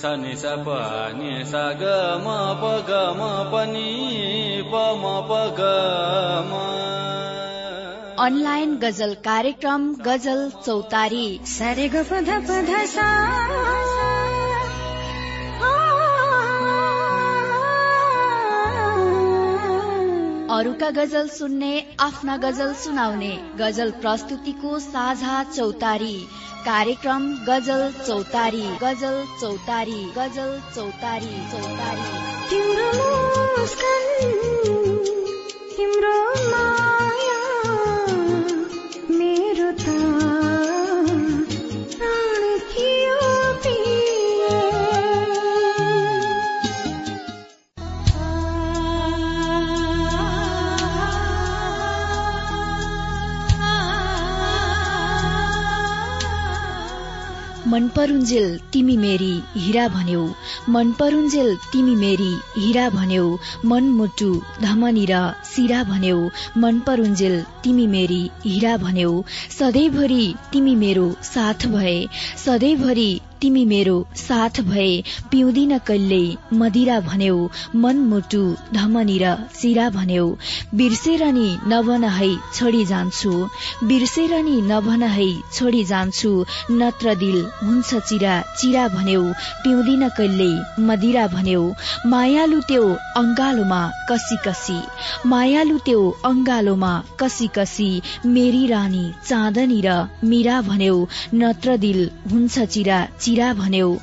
स नि स प नि स ग म प ग म प नि प म प ग म। अनलाइन गजल कार्यक्रम गजल चौतारी। सरे ग पध पध सा अरूका गजल सुन्ने आफ्ना गजल सुनाउने गजल प्रस्तुतिको साझा चौतारी। कार्यक्रम गजल चौतारी गजल चौतारी गजल चौतारी चौतारी। तिम्रो मन परुन्जेल तिमी मेरी हिरा भन्यौ। मन परुन्जेल तिमी मेरी हिरा भन्यौ। मन मुटु धमनी र सिरा भन्यौ। मन परुन्जेल तिमी मेरी हिरा भन्यौ। सधैँभरि तिमी मेरो साथ भए। सधैँभरि तिमी मेरो साथ भए। पिउँदिन कहिल्यै मदिरा भन्यौ मन मुटु धमनी र सिरा भन्यौ। बिर्सेर नि नभन है छोडी जान्छु। बिर्सेर नि नभन है छोडी जान्छु। नत्र दिल हुन्छ चिरा चिरा भन्यौ। पिउँदिन कहिल्यै मदिरा भन्यौ। मायालु त्यो अङ्गालोमा कसी कसी। मायालु त्यो अङ्गालोमा कसी कसी। मेरी रानी चाँदनी र मिरा भन्यौ। नत्र दिल हुन्छ चिरा चिरा भन्यौ।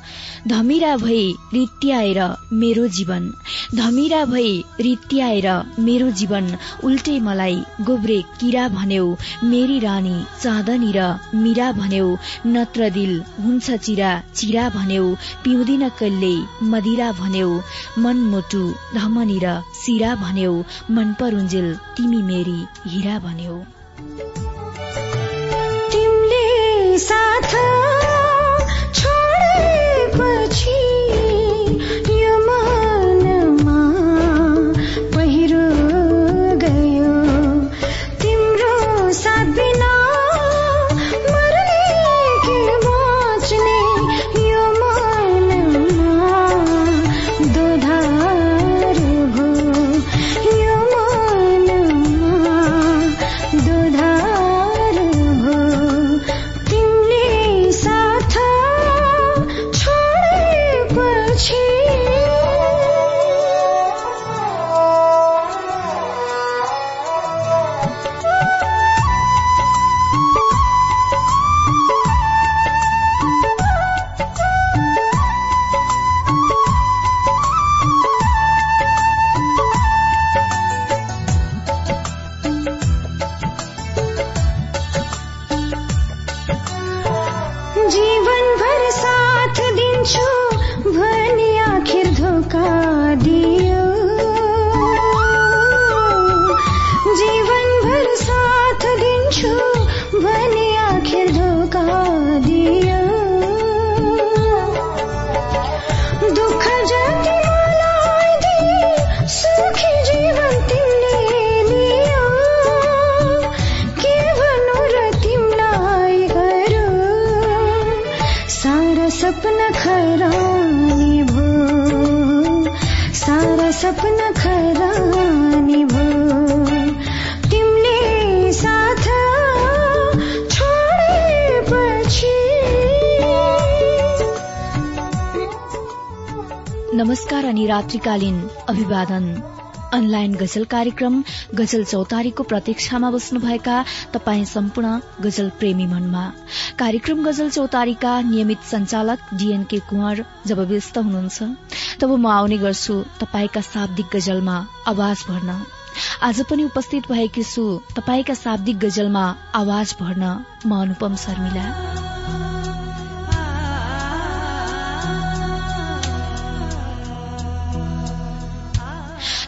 धमिरा भई रित्याएर मेरो जीवन। धमिरा भई रित्याएर मेरो जीवन। उल्टे मलाई गोब्रे किरा भन्यौ। मेरी रानी चाँदनी र मिरा भन्यौ। नत्र दिल हुन्छ चिरा चिरा भन्यौ। पिउँदिन कहिल्यै मदिरा भन्यौ। मन मुटु धमनी र सिरा भन्यौ। मन परुन्जेल तिमी मेरी हिरा भन्यौ। साथ छोडेपछि सपना खरानी भो सारा सपना खरानी भो तिमीले साथ नमस्कार अनि रात्रिकालीन अभिवादन। अनलाइन गजल कार्यक्रम गजल चौतारीको प्रतीक्षामा बस्नुभएका तपाईँ सम्पूर्ण गजल प्रेमी मनमा। कार्यक्रम गजल चौतारीका नियमित संचालक डीएनके कुँवर जब व्यस्त हुनुहुन्छ तब म आउने गर्छु तपाईँका शाब्दिक गजलमा आवाज भर्न। आज पनि उपस्थित भएकी छु तपाईँका शाब्दिक गजलमा आवाज भर्न म अनुपम शर्मिला।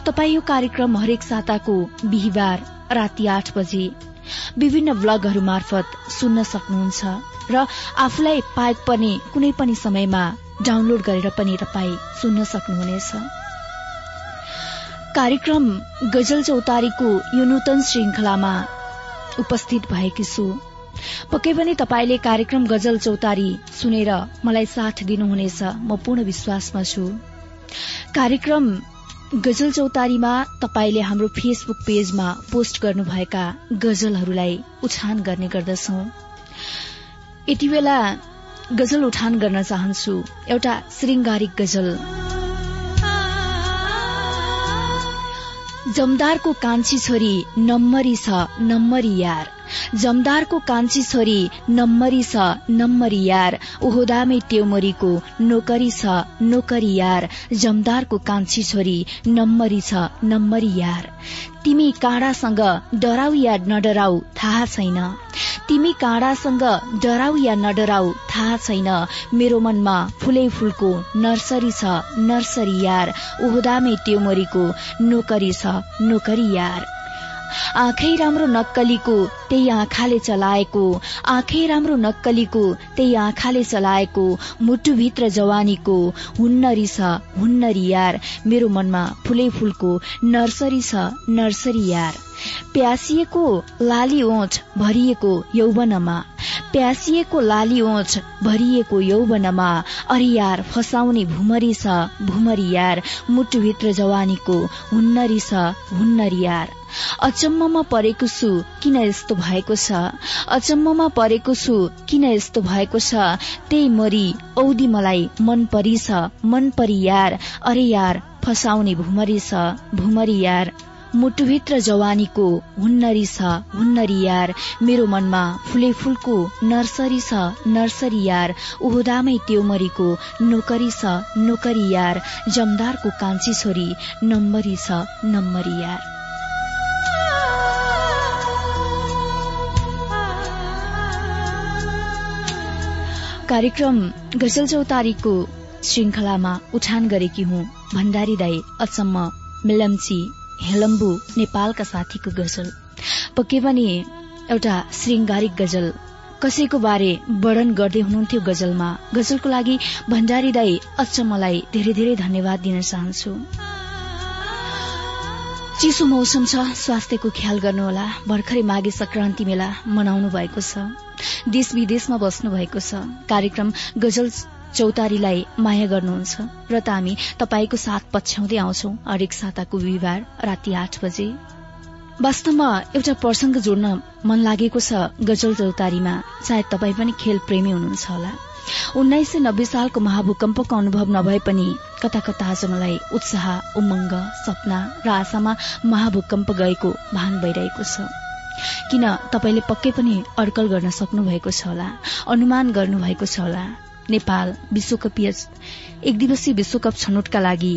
तपाईँ यो कार्यक्रम हरेक साताको बिहिबार राति आठ बजे। विभिन्न ब्लगहरू मार्फत सुन्न सक्नुहुन्छ र आफूलाई पाएक पनि कुनै पनि समयमा डाउनलोड गरेर पनि तपाईँ सुन्न सक्नुहुनेछ। कार्यक्रम गजल चौतारीको यो नूतन श्रृंखलामा उपस्थित भएकी छु। पक्कै पनि तपाईँले कार्यक्रम गजल चौतारी सुनेर मलाई साथ दिनुहुनेछ म पूर्ण विश्वासमा छु। कार्यक्रम गजल चौतारीमा तपाईँले हाम्रो फेसबुक पेजमा पोस्ट गर्नुभएका गजलहरूलाई उछान गर्ने गर्दछौ। यति बेला गजल उठान गर्न चाहन्छु। एउटा श्रृङ्गारिक गजल। जमदारको कान्छी छोरी नम्मरी छ नम्मरी यार। जमदारको कान्छी छोरी नम्मरी छ नम्मरी यार। ओहोदामै ट्यौमरीको नोकरी छ नोकरी यार। जमदारको कान्छी छोरी नम्मरी छ नम्मरी यार। तिमी काँडासँग डराउ या नडराउ थाहा छैन। तिमी काँडासँग डराउ या नडराउ थाहा छैन। मेरो मनमा फुलै फुलको नर्सरी छ नर्सरी यार। ओहोदामै ट्यौमरीको नोकरी छ नोकरी यार। आँखै राम्रो नक्कलीको त्यही आँखाले चलाएको आँखै राम्रो नक्कलीको त्यही आँखाले चलाएको मुटुभित्र जवानीको हुन्नरी छ हुन्नरी यार मेरो मनमा फुलै फुलको नर्सरी छ नर्सरी यार। प्यासिएको लाली ओठ भरिएको यौवनमा। प्यासिएको लाली ओठ भरिएको यौवनमा। अरियार फसाउने भुमरी छ भुमरी यार मुटुभित्र जवानीको हुन्नरी छ हुन्नरी यार अचम्ममा परेको छु किन यस्तो भएको छ? अचम्ममा परेको छु किन यस्तो भएको छ? त्यही मरी औदी मलाई मन परी छ मन परी यार अरे यार फसाउने भुमरी छ भुमरी यार मुटुभित्र जवानीको हुन्नरी छ हुन्नरी यार। मेरो मनमा फुले फुलको नर्सरी छ नर्सरी यार। उहुदामै त्योमरीको नोकरी छ नोकरी यार। जमदारको कान्छी छोरी नम्बरी छ नम्बरी यार। कार्यक्रम गजल चौतारीको श्रृङ्खलामा उठान गरेकी हुँ। भण्डारी दाई अचम्म मिलम्ची। हेलम्बु नेपालका साथीको गजल। पक्कै पनि एउटा श्रृङ्गारिक गजल। कसैको बारे वर्णन गर्दै हुनुहुन्थ्यो गजलमा। गजलको लागि भण्डारी दाई अचम्मलाई धेरै धेरै धन्यवाद दिन चाहन्छु। चिसो मौसम छ स्वास्थ्यको ख्याल गर्नुहोला। भर्खरै माघे संक्रान्ति मेला मनाउनु भएको छ। देश विदेशमा बस्नु भएको छ। कार्यक्रम गजल चौतारीलाई माया गर्नुहुन्छ। र त हामी तपाईँको साथ पछ्याउँदै आउँछौ। हरेक साताको बिहिबार राति आठ बजे। वास्तवमा एउटा प्रसंग जोड्न मन लागेको छ गजल चौतारीमा। सायद तपाईँ पनि खेल प्रेमी हुनुहुन्छ होला। उन्नाइस सय नब्बे सालको महाभूकम्पको अनुभव नभए पनि कता कता आज मलाई उत्साह उमङ्ग सपना र आशामा महाभूकम्प गएको भान भइरहेको छ। किन तपाईँले पक्कै पनि अड्कल गर्न सक्नु भएको छ होला? अनुमान गर्नु भएको छ होला। नेपाल विश्वकपीय एक दिवसीय विश्वकप छनौटका लागि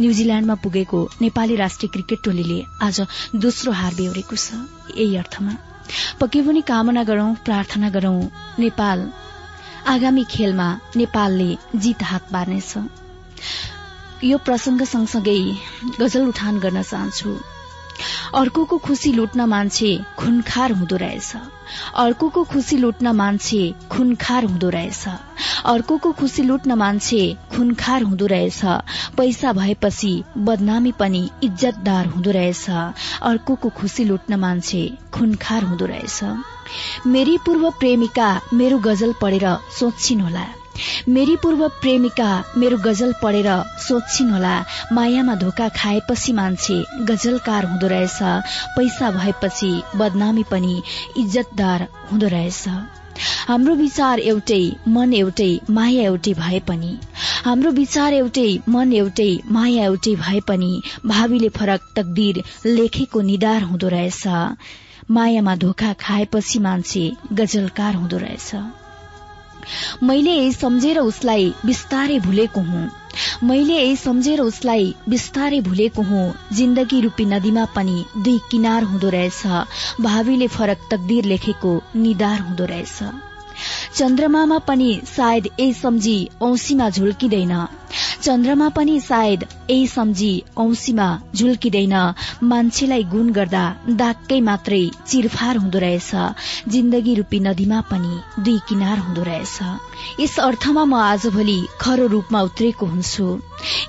न्यूजील्याण्डमा पुगेको नेपाली राष्ट्रिय क्रिकेट टोलीले आज दोस्रो हार बेहोरेको छ। यही अर्थमा पक्कै पनि कामना गरौं प्रार्थना गरौं नेपाल आगामी खेलमा नेपालले जित हात पार्नेछ यो प्रसंग सँगसँगै गजल उठान गर्न चाहन्छु। अर्कोको खुसी लुट्न मान्छे खुनखार हुँदो रहेछ। अर्कोको खुसी लुट्न मान्छे खुनखार हुँदो रहेछ। अर्कोको खुसी लुट्न मान्छे खुनखार हुँदो रहेछ। पैसा भएपछि बदनामी पनि इज्जतदार हुँदो रहेछ। अर्कोको खुसी लुट्न मान्छे खुनखार हुँदो रहेछ। मेरी पूर्व प्रेमिका मेरो गजल पढेर सोच्छिन् होला। मेरी पूर्व प्रेमिका मेरो गजल पढेर सोच्छिन् होला। मायामा धोका खाएपछि मान्छे गजलकार हुँदो रहेछ। पैसा भएपछि बदनामी पनि इज्जतदार हुँदो रहेछ। हाम्रो विचार एउटै मन एउटै माया एउटै भए पनि। हाम्रो विचार एउटै मन एउटै माया एउटै भए पनि भावीले फरक तकदिर लेखेको निधार हुँदो रहेछ। मायामा धोका खाएपछि मान्छे गजलकार हुँदो रहेछ। मैले यही सम्झेर उसलाई बिस्तारै भुलेको हुँ। मैले यही सम्झेर उसलाई बिस्तारै भुलेको हुँ। जिन्दगी रूपी नदीमा पनि दुई किनार हुँदो रहेछ। भावीले फरक तकदिर लेखेको निधार हुँदो रहेछ। चन्द्रमामा पनि सायद यही सम्झी औसीमा झुल्किँदैन। चन्द्रमा पनि सायद यही सम्झी औसीमा झुल्किँदैन। मान्छेलाई गुण गर्दा दागकै मात्रै चिरफार हुँदो रहेछ। जिन्दगी रूपी नदीमा पनि दुई किनार हुँदो रहेछ। यस अर्थमा म आजभोलि खरो रूपमा उत्रेको हुन्छु।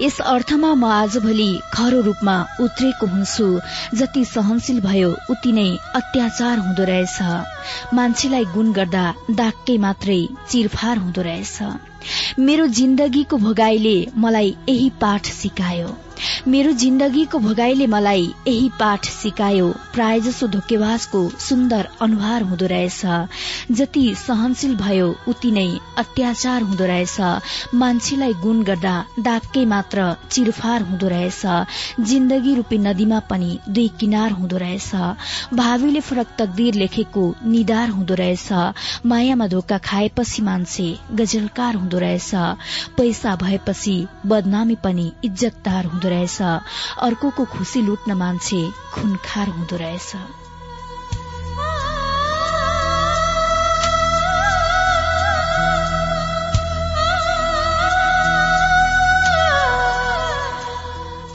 यस अर्थमा म आजभोलि खरो रूपमा उत्रेको हुन्छु। जति सहनशील भयो उति नै अत्याचार हुँदो रहेछ। मान्छेलाई गुण गर्दा दागकै मात्रै चिरफार हुँदो रहेछ। मेरो जिन्दगीको भोगाईले मलाई यही पाठ सिकायो। मेरो जिन्दगीको भोगाईले मलाई यही पाठ सिकायो। प्राय जसो धोकेबाजको सुन्दर अनुहार हुँदो रहेछ। जति सहनशील भयो उति नै अत्याचार हुँदो रहेछ। मान्छेलाई गुण गर्दा दागकै मात्र चिरफार हुँदो रहेछ। जिन्दगी रूपी नदीमा पनि दुई किनार हुँदो रहेछ। भावीले फरक तकदिर लेखेको निधार हुँदो रहेछ। मायामा धोका खाएपछि मान्छे गजलकार हुँदो रहेछ। पैसा भएपछि बदनामी पनि इज्जतदार हुँदो रहेछ। अर्कोको खुसी लुट्न मान्छे खुनखार हुँदो रहेछ।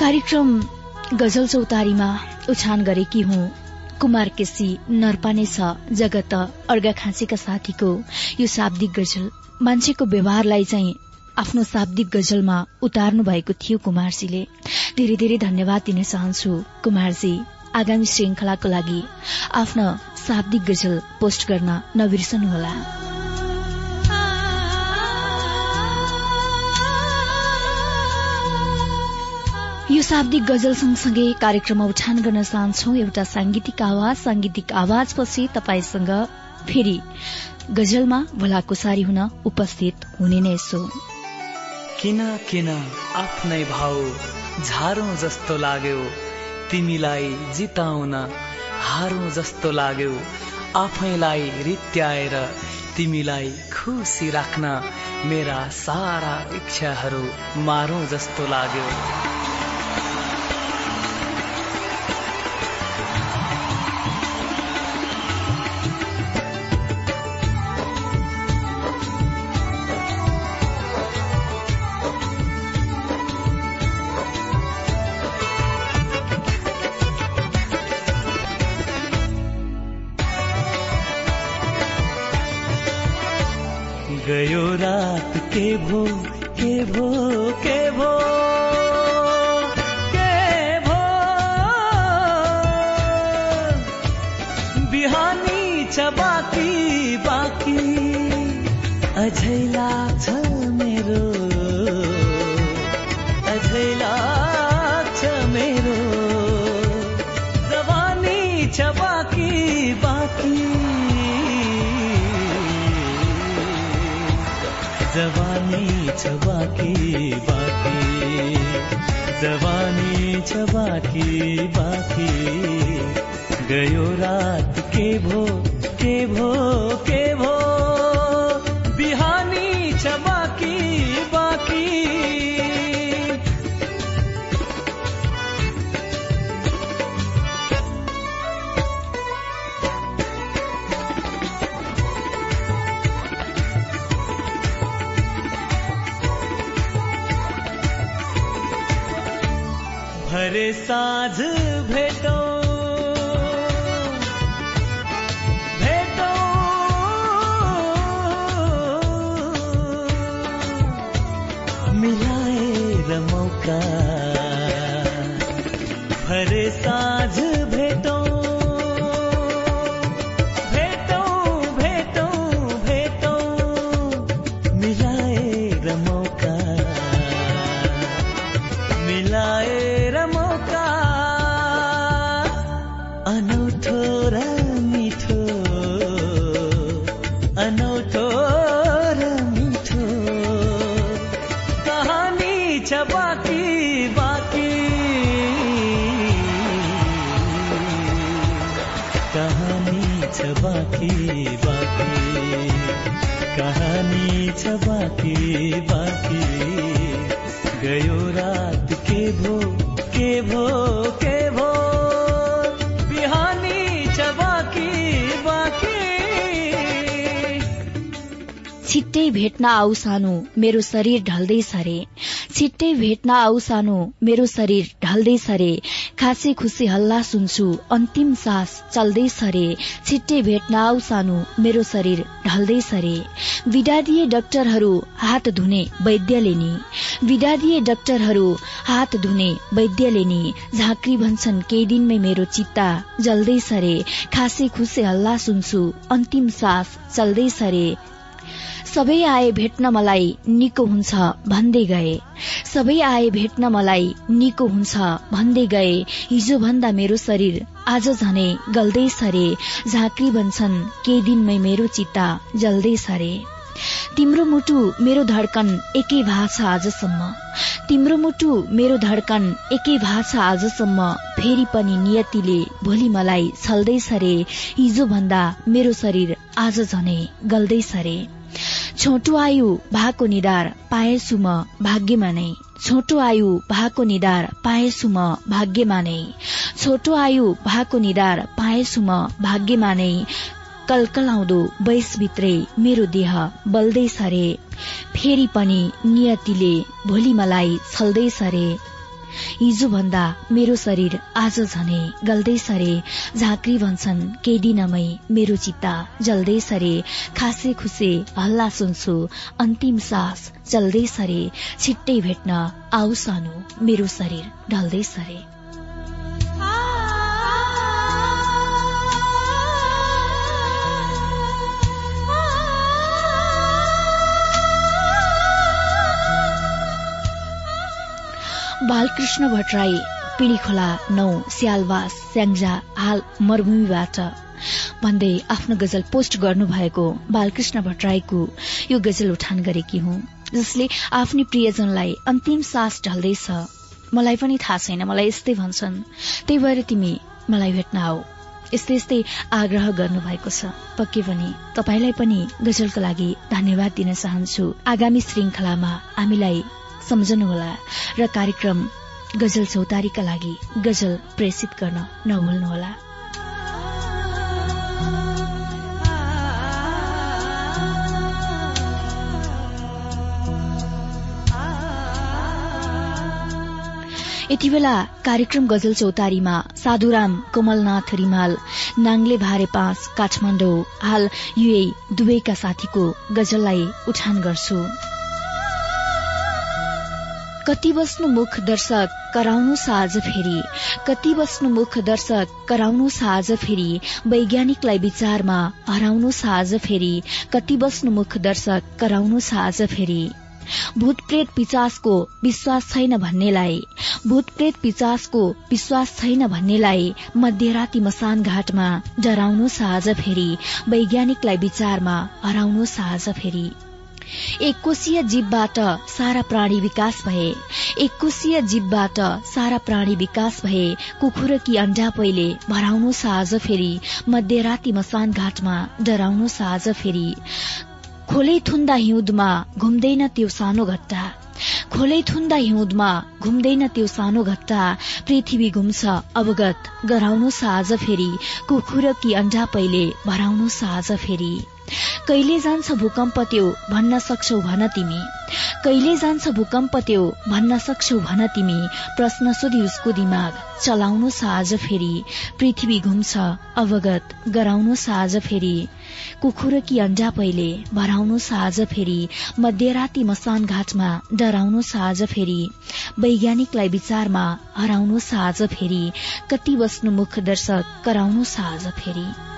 कार्यक्रम गजल चौतारीमा उछान गरेकी हुँ। कुमार केसी नर्पाने छ जगत अर्घा खाँचेका साथीको यो शाब्दिक गजल। मान्छेको व्यवहारलाई चाहिँ आफ्नो शाब्दिक गजलमा उतार्नु भएको थियो कुमारजीले। धेरै धेरै धन्यवाद दिन चाहन्छु कुमारजी। आगामी श्रृंखलाको लागि आफ्नो शाब्दिक गजल पोस्ट गर्न नबिर्सनुहोला। यो शाब्दिक गजल सँगसँगै कार्यक्रममा उठान गर्न चाहन्छौ। एउटा सांगीतिक आवाज सांगीतिक आवाजपछि तपाईँसँग फेरि गजलमा भलाकुसारी हुन उपस्थित हुने नै छु। किन किन आफ्नै भाउ झारो जस्तो लाग्यो। तिमीलाई जिताउन हारो जस्तो लाग्यो। आफैलाई रित्याएर तिमीलाई खुसी राख्न मेरा सारा इच्छाहरू मारो जस्तो लाग्यो। अझै लाग्छ मेरो। अझै लाग्छ मेरो। जवानी छ बाँकी बाँकी। जवानी छ बाँकी बाँकी। जवानी छ बाँकी बाँकी। गयो रात के भो के भो के भो। भरे भेट्न आऊ सानो मेरो शरीर ढल्दै सरे। छिट्टै भेट्न आऊ सानो मेरो शरीर ढल्दै सरे। खासे खुसी हल्ला सुन्छु अन्तिम सास चल्दै सरे। छिट्टै भेट्न आऊ सानो मेरो शरीर ढल्दै सरे। विदा दिए डाक्टरहरू हात धुने वैद्यले नि। विदा दिए डाक्टरहरू हात धुने वैद्यले नि। झाँक्री भन्छन् केही दिनमै मेरो चित्ता जल्दै सरे। खासे खुसे हल्ला सुन्छु अन्तिम सास चल्दै सरे। सबै आए भेट्न मलाई निको हुन्छ भन्दै गए। सबै आए भेट्न मलाई निको हुन्छ भन्दै गए। हिजो भन्दा मेरो शरीर आज झनै गल्दै सरे। झाँक्री भन्छन् केही दिनमै मेरो चित्ता जल्दै सरे। तिम्रो मुटु मेरो धड्कन एकै छ आजसम्म। तिम्रो मुटु मेरो धड्कन एकै छ आजसम्म। फेरि पनि नियतिले भोलि मलाई छल्दै सरे। हिजो भन्दा मेरो शरीर आज झनै गल्दै सरे। छोटो आयु भएको निधार पाएछु म भाग्यमा नै। छोटो आयु भएको निधार पाएछु म भाग्यमा नै। छोटो आयु भएको निधार पाएछु म भाग्यमा नै। कलकलाउँदो भित्रै मेरो देह बल्दै सरे फेरि पनि नियतिले भोलि मलाई छल्दै सरे हिजो भन्दा मेरो शरीर आज झनै गल्दै सरे। झाँक्री भन्छन् केही दिनमै मेरो चित्ता जल्दै सरे। खासे खुसे हल्ला सुन्छु अन्तिम सास चल्दै सरे। छिट्टै भेट्न आउ सानो मेरो शरीर ढल्दै सरे। बालकृष्ण भट्टराई पिँढी खोला नौ स्यालवास स्याङ्जा हाल मरूभूमिबाट। भन्दै आफ्नो गजल पोस्ट गर्नुभएको बालकृष्ण भट्टराईको यो गजल उठान गरेकी हुँ जसले आफ्नै प्रियजनलाई अन्तिम सास ढल्दैछ। मलाई पनि थाहा छैन मलाई यस्तै भन्छन्। त्यही भएर तिमी मलाई भेट्न आऊ। यस्तै यस्तै आग्रह गर्नुभएको छ। पक्कै पनि तपाईँलाई पनि गजलको लागि धन्यवाद दिन चाहन्छु। आगामी श्रृंखलामा हामीलाई सम्झनुहोला र कार्यक्रम गजल चौतारीका लागि गजल प्रेसित गर्न नभुल्नुहोला यति बेला कार्यक्रम गजल चौतारीमा साधुराम कमलनाथ रिमाल नाङ्ले भारे पाँच काठमाडौँ हाल युए दुवैका साथीको गजललाई उठान गर्छु। कति बस्नु मुख दर्शक कराउनु साज फेरि? कति बस्नु मुख दर्शक कराउनु साज फेरि? वैज्ञानिकलाई विचारमा हराउनु साज फेरि? कति बस्नु मुख दर्शक कराउनु साज फेरि? भूत प्रेत पिचासको विश्वास छैन भन्नेलाई। भूत प्रेत पिचासको विश्वास छैन भन्नेलाई मध्यराती मसान घाटमा डराउनु साज फेरि। वैज्ञानिकलाई विचारमा हराउनु साज फेरि। एक कोशीय जीवबाट सारा प्राणी विकास भए। एक कोशीय जीवबाट सारा प्राणी विकास भए। कुखुरकी अन्डा पहिले भराउनु साज फेरि। मध्यराती मसान घाटमा डराउनु साज फेरि। खोलै थुन्दा हिउँदमा घुम्दैन त्यो सानो घट्टा। खोलै थुन्दा हिउँदमा घुम्दैन त्यो सानो घट्टा। पृथ्वी घुम्छ अवगत गराउनु साज फेरि। कुखुर कि अन्डा पहिले भराउनु साज फेरि। कहिले जान्छ भूकम्प त्यो भन्न सक्छौ भन तिमी। कहिले जान्छ भूकम्प त्यो भन्न सक्छौ भन तिमी। प्रश्न सोधी उसको दिमाग। चलाउनु साज फेरि। पृथ्वी घुम्छ अवगत गराउनु साज फेरि। कुखुर कि अन्डा पहिले भराउनु साज फेरि। मध्यराती मसान घाटमा डराउनु साज फेरि। वैज्ञानिकलाई विचारमा हराउनु साज फेरि। कति बस्नु मुख दर्शक कराउनु साज फेरि।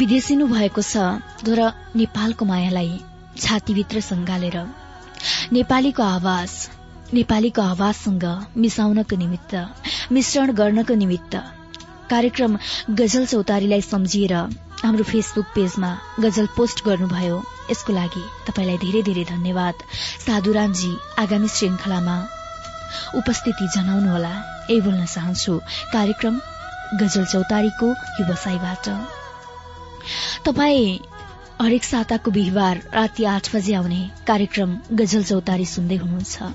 विदेशिनु भएको छ तर नेपालको मायालाई छातीभित्र सङ्गालेर नेपालीको आवाज नेपालीको आवाजसँग मिसाउनको निमित्त मिश्रण गर्नको निमित्त। कार्यक्रम गजल चौतारीलाई सम्झिएर हाम्रो फेसबुक पेजमा गजल पोस्ट गर्नुभयो। यसको लागि तपाईँलाई धेरै धेरै धन्यवाद। साधुरामजी आगामी श्रृंखलामा उपस्थिति जनाउनुहोला। यही बोल्न चाहन्छु कार्यक्रम गजल चौतारीको व्यवसायबाट तपाईँ हरेक साताको बिहिबार राति आठ बजे आउने कार्यक्रम गजल चौतारी सुन्दै हुनुहुन्छ।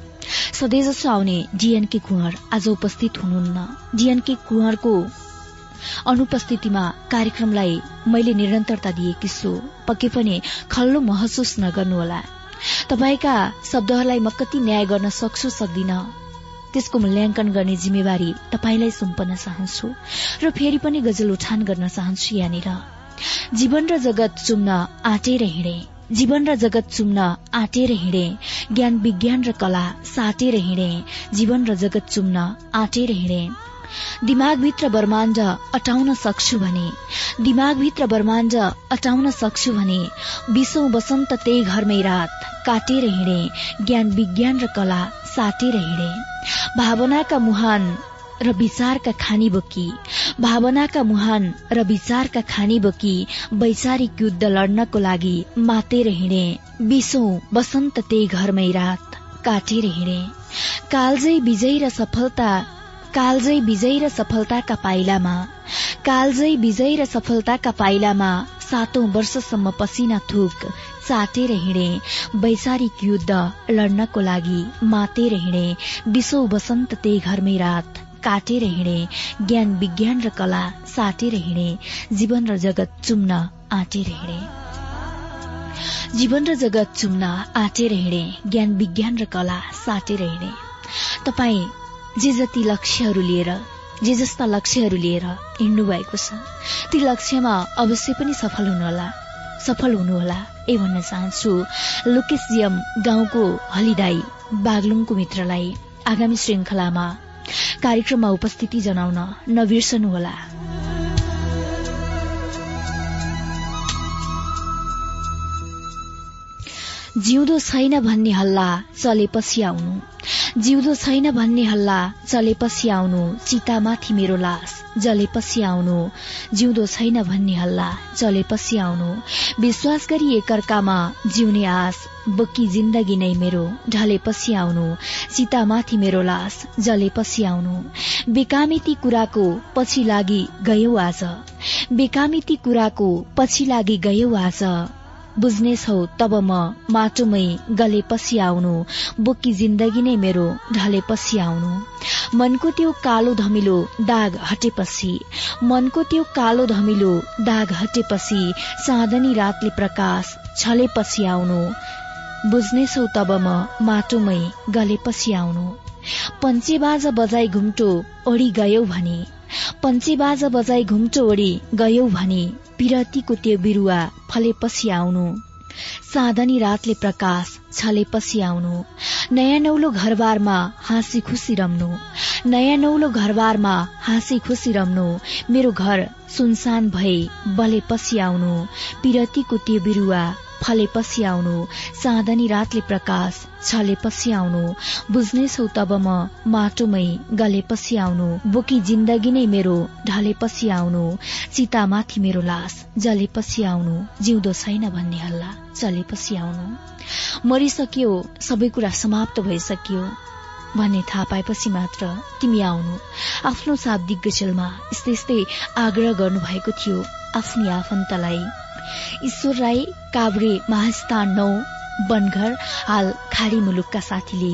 सधैँजसो आउने डिएनके कुँवर आज उपस्थित हुनुहुन्न। डिएनके कुँवरको अनुपस्थितिमा कार्यक्रमलाई मैले निरन्तरता दिएकी छु। पक्कै पनि खल्लो महसुस नगर्नुहोला। तपाईँका शब्दहरूलाई म कति न्याय गर्न सक्छु सक्दिन। त्यसको मूल्याङ्कन गर्ने जिम्मेवारी तपाईँलाई सुम्पन चाहन्छु। र फेरि पनि गजल उठान गर्न चाहन्छु यहाँनिर। जीवन र जगत चुम्न आँटेर हिँडे। जीवन र जगत चुम्न आँटेर हिँडे। ज्ञान विज्ञान र कला साटेर हिँडे। जीवन र जगत चुम्न आँटेर हिँडे। दिमागभित्र ब्रह्माण्ड अटाउन सक्छु भने। दिमागभित्र ब्रह्माण्ड अटाउन सक्छु भने। बिसौं वसन्त त्यही घरमै रात काटेर हिँडे। ज्ञान विज्ञान र कला साटेर हिँडे। भावनाका मुहान र विचारका खानी बोकी। भावनाका मुहान र विचारका खानी बोकी वैचारिक युद्ध लड्नको लागि मातेर हिँडे। बिसौं वसन्त त्यही घरमै रात काटेर हिँडे। कालजै विजय र सफलता कालजै विजय र सफलताका पाइलामा कालजै विजय र सफलताका पाइलामा सातौं वर्षसम्म पसिना थुक चाटेर हिँडे। वैचारिक युद्ध लड्नको लागि मातेर हिँडे। विश्व वसन्त त्यही घरमै रात काटेर हिँडे ज्ञान विज्ञान र कला साटेर हिँडे जीवन र जगत चुम्न आँटेर हिँडे जीवन र जगत चुम्न आँटेर हिँडे ज्ञान विज्ञान र कला साटेर हिँडे तपाईँ जे जति लक्ष्यहरू लिएर जे जस्ता लक्ष्यहरू लिएर हिँड्नु भएको छ ती लक्ष्यमा अवश्य पनि सफल हुनुहोला। सफल हुनुहोला ए भन्न चाहन्छु लोकेशियम गाउँको हलिदाई बागलुङको मित्रलाई आगामी श्रृङ्खलामा कार्यक्रममा उपस्थिति जनाउन नबिर्सनुहोला। जिउँदो छैन भन्ने हल्ला चलेपछि आउनु। जिउँदो छैन भन्ने हल्ला चलेपछि आउनु चितामाथि मेरो लास जलेपछि आउनु जिउँदो छैन भन्ने हल्ला चलेपछि आउनु विश्वास गरी एकअर्कामा जिउने आस बोकी जिन्दगी नै मेरो ढलेपछि आउनु चितामाथि मेरो लास जलेपछि आउनु बेकामिती कुराको पछि लागि गयौ आज। बेकामिती कुराको पछि लागि गयौ आज। बुझ्नेछौ तब म माटोमै गलेपछि आउनु बोकी जिन्दगी नै मेरो ढलेपछि आउनु मनको त्यो कालो धमिलो दाग हटेपछि मनको त्यो कालो धमिलो दाग हटेपछि चाँदनी रातले प्रकाश छलेपछि आउनु बुझ्नेछौ तब म माटोमै गलेपछि आउनु पञ्चेबाज बजाई घुम्टो ओढी गयौ भने पञ्चेबाज बजाई घुम्टो ओढी गयौ भने पिरतीको त्यो बिरुवा फलेपछि आउनु। साधनी रातले प्रकाश छलेपछि आउनु। नयाँ नौलो घरबारमा हाँसी खुसी रम्नु। नयाँ नौलो घरबारमा हाँसी खुसी रम्नु। मेरो घर सुनसान भए बलेपछि आउनु। पिरतीको त्यो बिरुवा फलेपछि आउनु। चाँदनी रातले प्रकाश छलेपछि आउनु बुझ्नेछौ तब म माटोमै गलेपछि आउनु बोकी जिन्दगी नै मेरो ढलेपछि आउनु चितामाथि मेरो लास जलेपछि आउनु जिउँदो छैन भन्ने हल्ला चलेपछि आउनु मरिसक्यो सबै कुरा समाप्त भइसक्यो भन्ने थाहा पाएपछि मात्र तिमी आउनु। आफ्नो शाब्दिक गजलमा यस्तै यस्तै आग्रह गर्नुभएको थियो आफ्नी आफन्तलाई। ईश्वर राई काभ्रे महास्थान नौ बनघर हाल खाडी मुलुकका साथीले।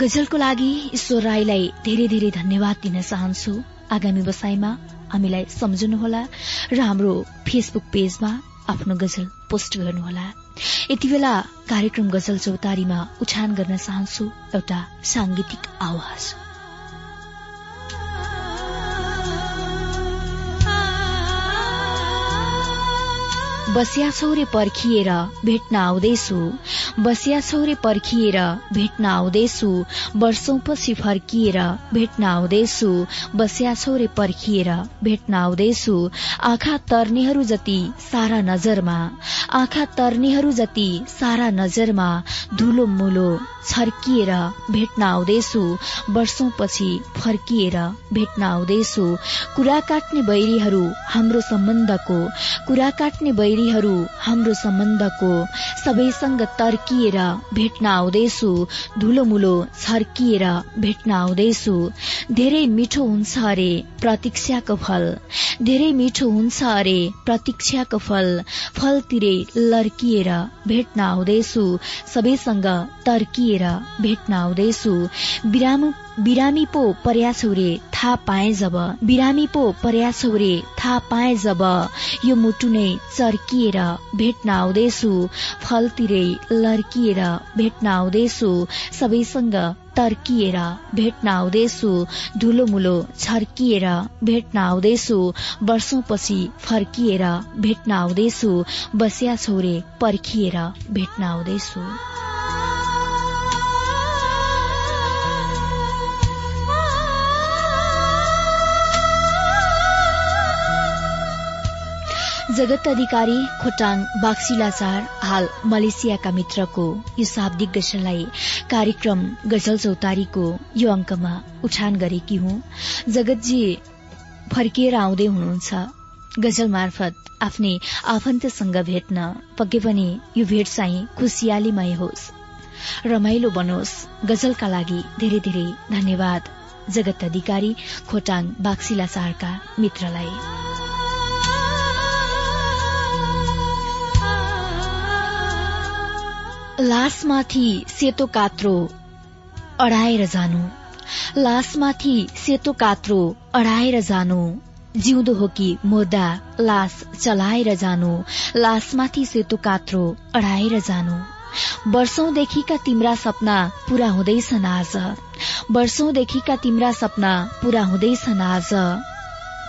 गजलको लागि ईश्वर राईलाई धेरै धेरै धन्यवाद दिन चाहन्छु। आगामी बसाईमा हामीलाई सम्झनुहोला र हाम्रो फेसबुक पेजमा आफ्नो गजल पोस्ट गर्नुहोला। यति बेला कार्यक्रम गजल चौतारीमा उठान गर्न चाहन्छु। एउटा सांगीतिक आवाज। बसिया छौरे पर्खिएर भेट्न आउँदैछु। बसिया छौरे पर्खिएर भेट्न आउँदैछु। वर्षौंपछि फर्किएर भेट्न आउँदैछु। बसिया छौरे पर्खिएर भेट्न आउँदैछु। आँखा तर्नेहरू जति सारा नजरमा आँखा तर्नेहरू जति सारा नजरमा धुलो मुलो छर्किएर भेट्न आउँदैछु। वर्षौंपछि फर्किएर भेट्न आउँदैछु। कुरा काट्ने बैरीहरू हाम्रो सम्बन्धको कुरा काट्ने बैरीहरू हाम्रो सम्बन्धको सबैसँग तर्किएर भेट्न आउँदैछु धुलोमुलो छर्किएर भेट्न आउँदैछु। धेरै मिठो हुन्छ अरे प्रतीक्षाको फल। धेरै मिठो हुन्छ अरे प्रतीक्षाको फल। फलतिरै लर्किएर भेट्न आउँदैछु सबैसँग तर्किएर भेट्न आउँदैछु। बिराम बिरामी पो पर्या छौरे थाहा पाए जब। बिरामी पो पर्या छौरे थाहा पाए जब। यो मुटु नै चर्किएर भेट्न आउँदैछु फलतिरै लर्किएर भेट्न आउँदैछु सबैसँग तर्किएर भेट्न आउँदैछु धुलोमुलो छर्किएर भेट्न आउँदैछु वर्षौंपछि फर्किएर भेट्न आउँदैछु बस्या छौरे पर्खिएर भेट्न आउँदैछु। जगत अधिकारी खोटाङ बाक्सिलाचार हाल मलेसियाका मित्रको यो शाब्दिक गजललाई कार्यक्रम गजल चौतारीको यो अङ्कमा उठान गरेकी हुँ। जगतजी फर्किएर आउँदै हुनुहुन्छ। गजल मार्फत आफ्नै आफन्तसँग भेट्न पक्कै पनि यो भेट चाहिँ खुसियालीमय होस्। रमाइलो बनोस्। गजलका लागि धेरै धेरै धन्यवाद जगत अधिकारी खोटाङ बाक्सिलाचारका मित्रलाई। लासमाथि सेतो कात्रो अडाएर जानु। लासमाथि सेतो कात्रो अडाएर जानु। जिउँदो हो कि मुर्दा लास चलाएर जानु। लासमाथि सेतो कात्रो अडाएर जानु। वर्षौंदेखिका तिम्रा सपना पूरा हुँदैछन् आज। वर्षौंदेखिका तिम्रा सपना पूरा हुँदैछन् आज।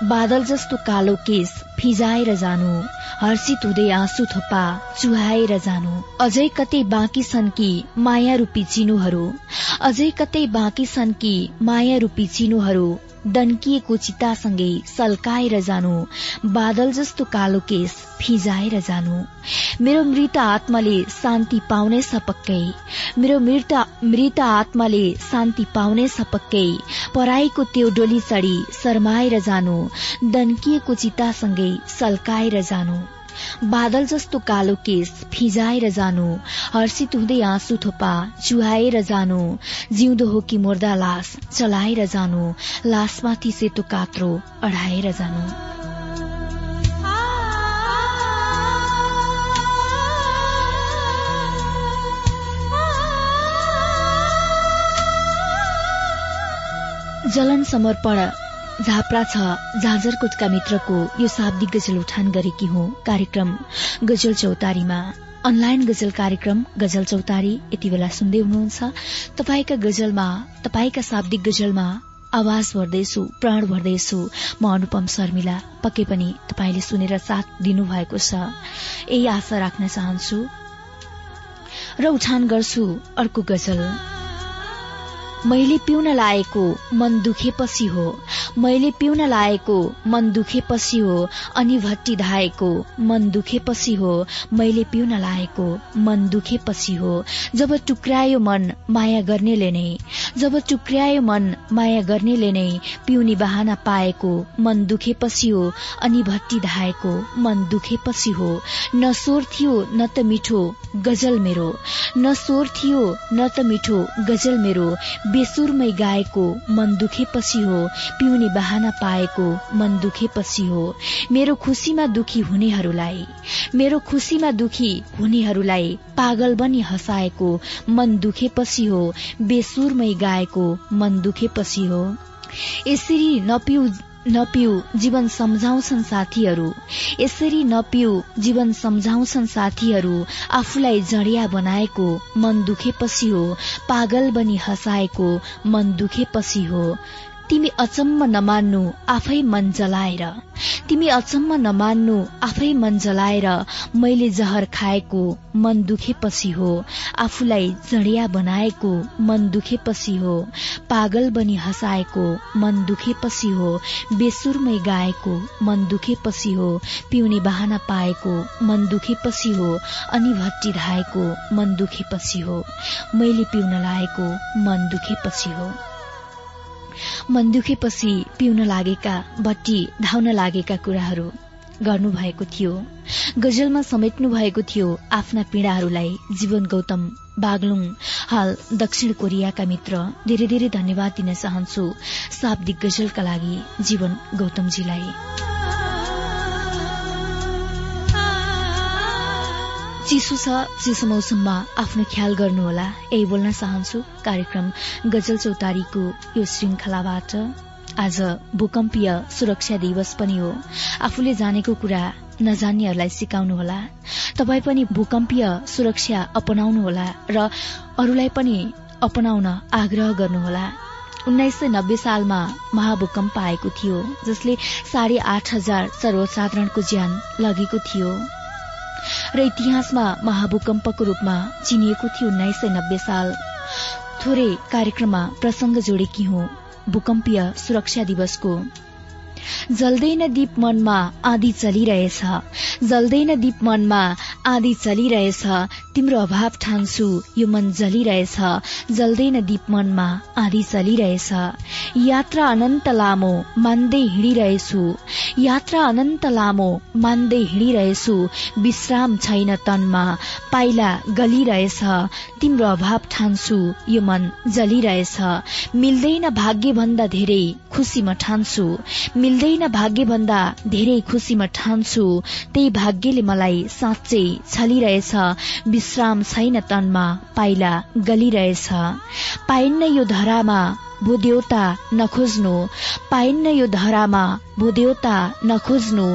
बादल जस्तो कालो केस फिजाएर जानु हर्षित हुँदै आँसु थोपा चुहाएर जानु। अझै कतै बाँकी छन् कि माया रूपी चिनुहरू? अझै कतै बाँकी छन् कि माया रूपी चिनुहरू? डन्किएको चितासँगै सल्काएर जानु बादल जस्तो कालो केस फिजाएर जानु। मेरो मृत आत्माले शान्ति पाउने सपक्कै मेरो मृत आत्माले शान्ति पाउने सपक्कै पराईको त्यो डोली चढी शर्माएर जानु डन्किएको चितासँगै सल्काएर जानु। बादल जस्तो कालो केस फिजाएर जानु। हर्षित हुँदै आँसु थोपा चुहाएर जानु। जिउँदो हो कि मुर्दा लास चलाएर जानु। लासमाथि सेतो कात्रो अढाएर जानु। जलन समर्पण। झाप्रा छ झाँझरकोटका मित्रको यो शाब्दिक गजल उठान गरेकी हुँ कार्यक्रम गजल चौतारीमा। अनलाइन गजल कार्यक्रम गजल चौतारी यति बेला सुन्दै हुनुहुन्छ। तपाईँका गजलमा तपाईँका शाब्दिक गजलमा आवाज भर्दैछु प्राण भर्दैछु। म अनुपम शर्मिला पक्कै पनि तपाईँले सुनेर साथ दिनुभएको छ। यही आशा राख्न चाहन्छु। र उठान गर्छु अर्को गजल। मैले पिउन लाएको मन दुखेपछि हो। मैले पिउन लाएको मन दुखेपछि हो अनि भट्टी धाएको मन दुखेपछि हो। मैले पिउन लाएको मन दुखेपछि हो। जब टुक्रायो मन माया गर्नेले नै। जब टुक्रायो मन माया गर्नेले नै पिउने बहाना पाएको मन दुखेपछि हो अनि भट्टी धाएको मन दुखेपछि हो। न स्वर थियो न त मिठो गजल मेरो। न स्वर थियो न त मिठो गजल मेरो। बेसुरमै गाएको मन दुखेपछि हो। पिउने बहाना पाएको मन दुखेपछि हो। मेरो खुसीमा दुखी हुनेहरूलाई मेरो खुसीमा दुखी हुनेहरूलाई पागल बनी हँसाएको मन दुखेपछि हो। बेसुरमै गाएको मन दुखेपछि हो। यसरी नपिउ नपिउ जीवन सम्झाउँछन् साथीहरू। यसरी नपिउ जीवन सम्झाउँछन् साथीहरू आफूलाई जडिया बनाएको मन दुखेपछि हो। पागल बनी हँसाएको मन दुखेपछि हो। तिमी अचम्म नमान्नु आफै मन जलाएर। तिमी अचम्म नमान्नु आफै मन जलाएर मैले जहर खाएको मन दुखेपछि हो। आफूलाई जडिया बनाएको मन दुखेपछि हो। पागल बनी हँसाएको मन दुखेपछि हो। बेसुरमै गाएको मन दुखेपछि हो। पिउने बहाना पाएको मन दुखेपछि हो। अनि भट्टी धाएको मन दुखेपछि हो। मैले पिउन लागेको मन दुखेपछि हो। मन दुखेपछि पिउन लागेका बत्ती धाउन लागेका कुराहरू गर्नुभएको थियो। गजलमा समेट्नु भएको थियो आफ्ना पीड़ाहरूलाई। जीवन गौतम बागलुङ हाल दक्षिण कोरियाका मित्र धेरै धेरै धन्यवाद दिन चाहन्छु। शाब्दिक गजलका लागि जीवन गौतमजीलाई। चिसो छ चिसो मौसममा आफ्नो ख्याल गर्नुहोला। यही बोल्न चाहन्छु कार्यक्रम गजल चौतारीको यो श्रृंखलाबाट आज भूकम्पीय सुरक्षा दिवस पनि हो। आफूले जानेको कुरा नजान्नेहरूलाई सिकाउनुहोला। तपाईँ पनि भूकम्पीय सुरक्षा अपनाउनुहोला र अरूलाई पनि अपनाउन आग्रह गर्नुहोला। उन्नाइस सय नब्बे सालमा महाभूकम्प आएको थियो जसले साढे आठ हजार सर्वसाधारणको ज्यान लगेको थियो। र इतिहासमा महाभूकम्पको रूपमा चिनिएको थियो उन्नाइस सय नब्बे साल। थोरै कार्यक्रममा प्रसंग जोडेकी हुँ। भूकम्पीय सुरक्षा दिवसको। जल्दैन दीप मनमा आधी चलिरहेछ। जल्दैन दीप मनमा चलिरहेछ। तिम्रो अभाव ठान्छु यो मन जलिरहेछ जल्दैन दीप मनमा आधी चलिरहेछ यात्रा अनन्त लामो मान्दै हिँडिरहेछु। यात्रा अनन्त लामो मान्दै हिँडिरहेछु। विश्राम छैन तनमा पाइला गलिरहेछ। तिम्रो अभाव ठान्छु यो मन जलिरहेछ। मिल्दैन भाग्य भन्दा धेरै खुसी म ठान्छु। मिल्दैन भाग्य भन्दा धेरै खुसी म ठान्छु। त्यही भाग्यले मलाई साँच्चै छलिरहेछ। विश्राम छैन तनमा पाइला गलिरहेछ। पाइन्न यो धरामा भूदेवता नखोज्नु। पाइन्न यो धरामा भूदेवता नखोज्नु।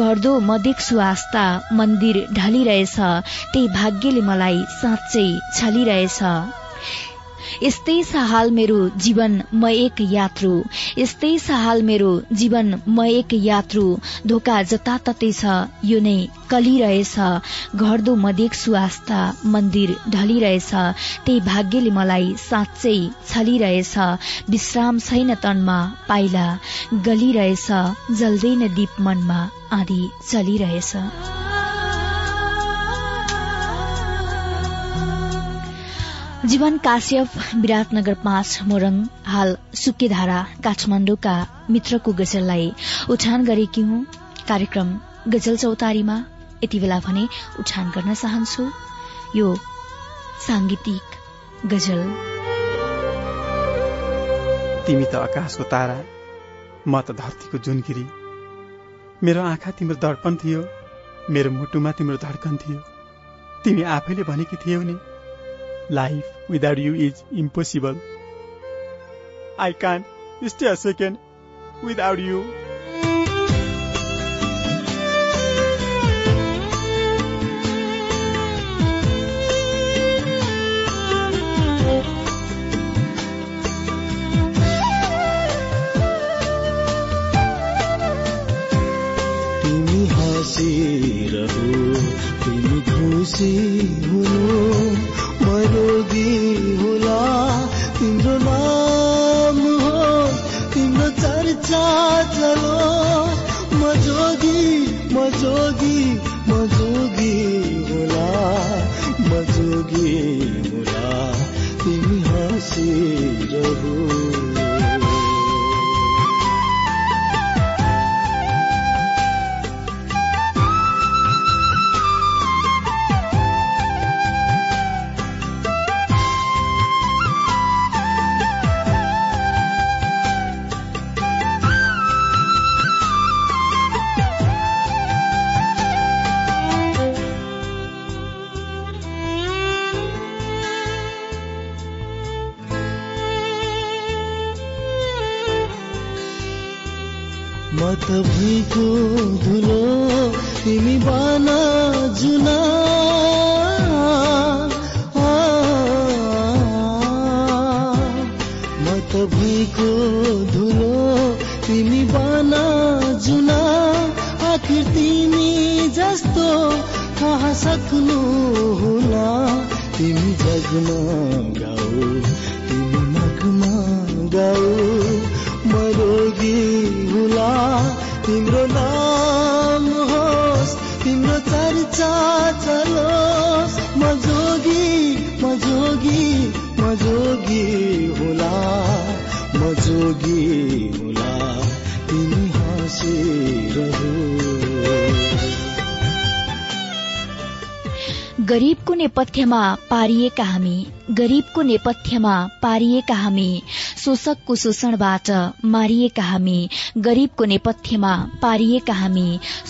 गर्दो म देख्छु आस्था मन्दिर ढलिरहेछ। त्यही भाग्यले मलाई साँच्चै छलिरहेछ। यस्तै छ हाल मेरो जीवन म एक यात्रु। यस्तै छ हाल मेरो जीवन म एक यात्रु। धोका जताततै छ यो नै कलिरहेछ। घट्दो म देख्छु आस्था मन्दिर ढलिरहेछ। त्यही भाग्यले मलाई साँच्चै छलिरहेछ। विश्राम छैन तनमा पाइला गलिरहेछ। जल्दैन दीप मनमा आदि चलिरहेछ। जीवन काश्यप विराटनगर पाँच मोरङ हाल सुकेधारा काठमाण्डुका मित्रको गजललाई उठान गरेकी हुँ। कार्यक्रम गजल चौतारीमा यति बेला भने उठान गर्न चाहन्छु। यो सांगीतिक गजल। तिमी त आकाशको तारा म त धरतीको जुनगिरी। मेरो आँखा तिम्रो दर्पण थियो मेरो मुटुमा तिम्रो धड्कन थियो। तिमी आफैले भनेकी थियौ नि Life without you is impossible. I can't stay a second without you. तिमी हाँसिरहु तिमी खुसी हुनु गाऊ तिमी मगमा गाऊ मरोगी हुला तिम्रो नाम होस् तिम्रो चर्चा चलोस्। म जोगी म जोगी म होला म गरीबको नेपथ्यमा पारिएका हामी गरीबको नेपथ्यमा पारिएका हामी शोषकको शोषणबाट मारिएका हामी गरीबको नेपथ्यमा पारिएका हामी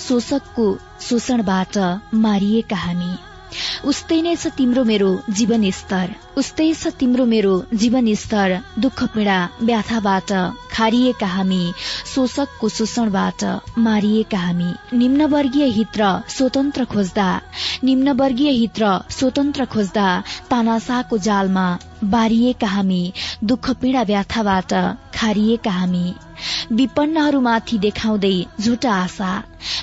शोषकको शोषणबाट मारिएका हामी। उस्तै नै छ तिम्रो मेरो जीवन स्तर उस्तै छ तिम्रो मेरो जीवन स्तर दुःख पीड़ा व्याथाबाट खारिएका हामी शोषकको शोषणबाट मारिएका हामी। निम्नवर्गीय हित र स्वतन्त्र खोज्दा निम्नवर्गीय हित र स्वतन्त्र खोज्दा तानासाको जालमा बारिएका हामी दुःख पीड़ा व्याथाबाट खारिएका हामी। विपन्नहरूमाथि देखाउँदै झुटा आशा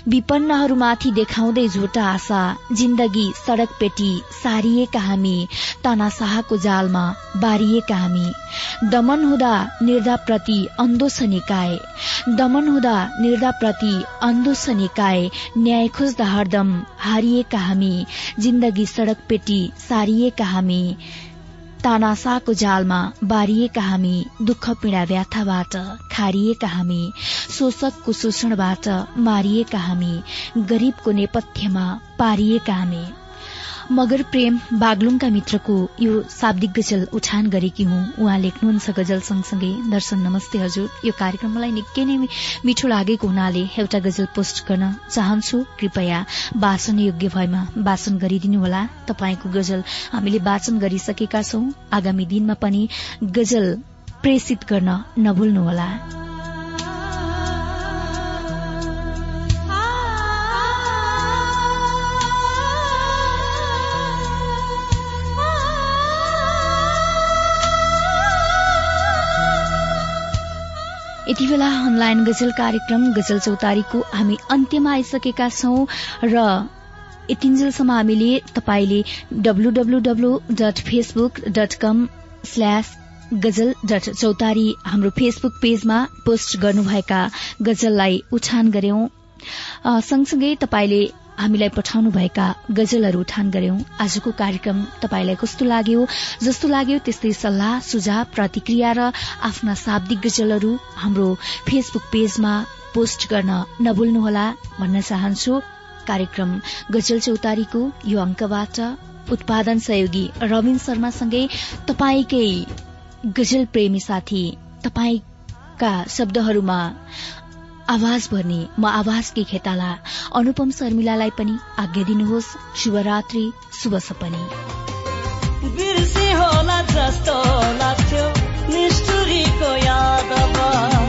विपन्नहरूमाथि देखाउँदै झुटा आशा जिन्दगी सड़क पेटी सारिएका हामी तनासाहको जालमा बारिएका हामी। दमन हुँदा निर्धाप्रति छ निकाय दमन हुँदा निर्धाप्रति अन्धो छ निकाय न्याय खोज्दा हरदम हारिएका हामी। जिन्दगी सड़क पेटी सारिएका हामी। तानासाको जालमा बारिएका हामी। दुःख पीड़ा व्याथाबाट खारिएका हामी। शोषकको शोषणबाट मारिएका हामी। गरीबको नेपथ्यमा पारिएका हामी। मगर प्रेम बागलुङका मित्रको यो शाब्दिक गजल उठान गरेकी हुँ। उहाँ लेख्नुहुन्छ गजल सँगसँगै दर्शन नमस्ते हजुर। यो कार्यक्रम मलाई निकै नै मिठो लागेको हुनाले एउटा गजल पोस्ट गर्न चाहन्छु। कृपया वाचन योग्य भएमा वाचन गरिदिनुहोला तपाईँको गजल हामीले वाचन गरिसकेका छौं। आगामी दिनमा पनि गजल प्रेषित गर्न नभुल्नुहोला यति बेला अनलाइन गजल कार्यक्रम गजल चौतारीको हामी अन्त्यमा आइसकेका छौं र यतिन्जेलसम्म हामीले तपाईँले डब्लूडब्लूडब्लू dot facebook dot com slash गजल डट चौतारी हाम्रो फेसबुक पेजमा पोस्ट गर्नुभएका गजललाई उठान गर्यौं सँगसँगै तपाईँले हामीलाई पठाउनुभएका गजलहरू उठान गर्यौं आजको कार्यक्रम तपाईँलाई कस्तो लाग्यो? जस्तो लाग्यो त्यस्तै सल्लाह सुझाव प्रतिक्रिया र आफ्ना शाब्दिक गजलहरू हाम्रो फेसबुक पेजमा पोस्ट गर्न नभुल्नुहोला भन्न चाहन्छु। कार्यक्रम गजल चौतारीको यो अंकबाट उत्पादन सहयोगी रविन शर्मासँगै तपाईँकै गजल प्रेमी साथी तपाईँका शब्दहरूमा आवाज भर्ने म आवाजकी खेताला। अनुपम शर्मिलालाई पनि आज्ञा दिनुहोस्। शुभरात्रि शुभ सपनी। बिर्से होला जस्तो लाग्थ्यो। निष्ठुरीको यादमा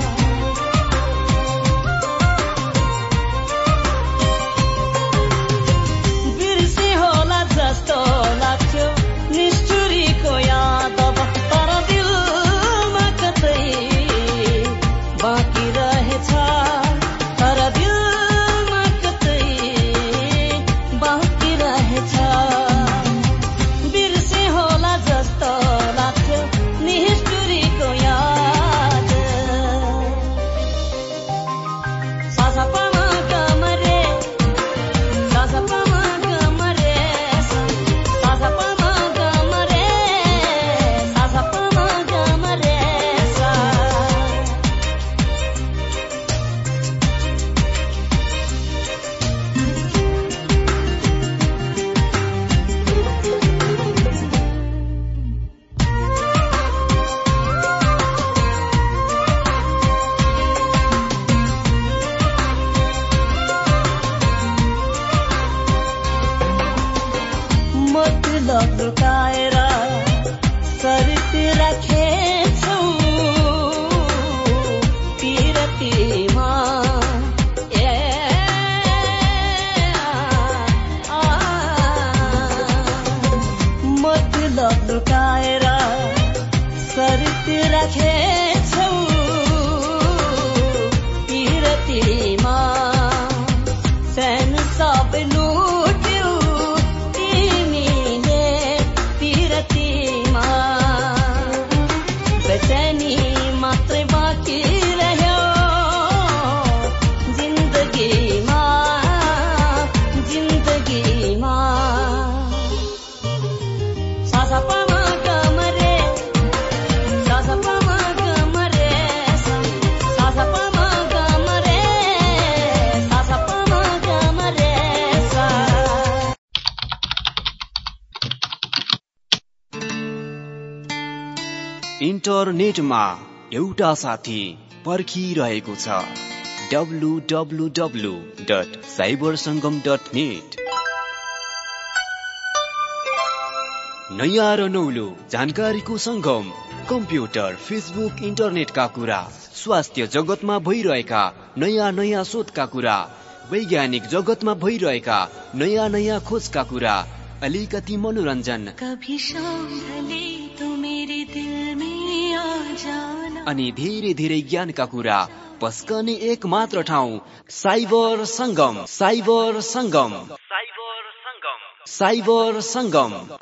इन्टरनेटमा एउटा साथी पर्खिरहेको छ। डब्लु नयाँ र नौलो जानकारीको सङ्गम कम्प्युटर फेसबुक इन्टरनेटका कुरा स्वास्थ्य जगतमा भइरहेका नयाँ नयाँ शोधका कुरा वैज्ञानिक जगतमा भइरहेका नयाँ नयाँ खोजका कुरा अलिकति मनोरञ्जन। कभी अनि धेरै धेरै ज्ञानका कुरा पस्कने एक मात्र ठाउँ cyber Sangam cyber Sangam. Cyber Sangam. Cyber Sangam.